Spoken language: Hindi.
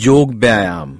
योग व्यायाम।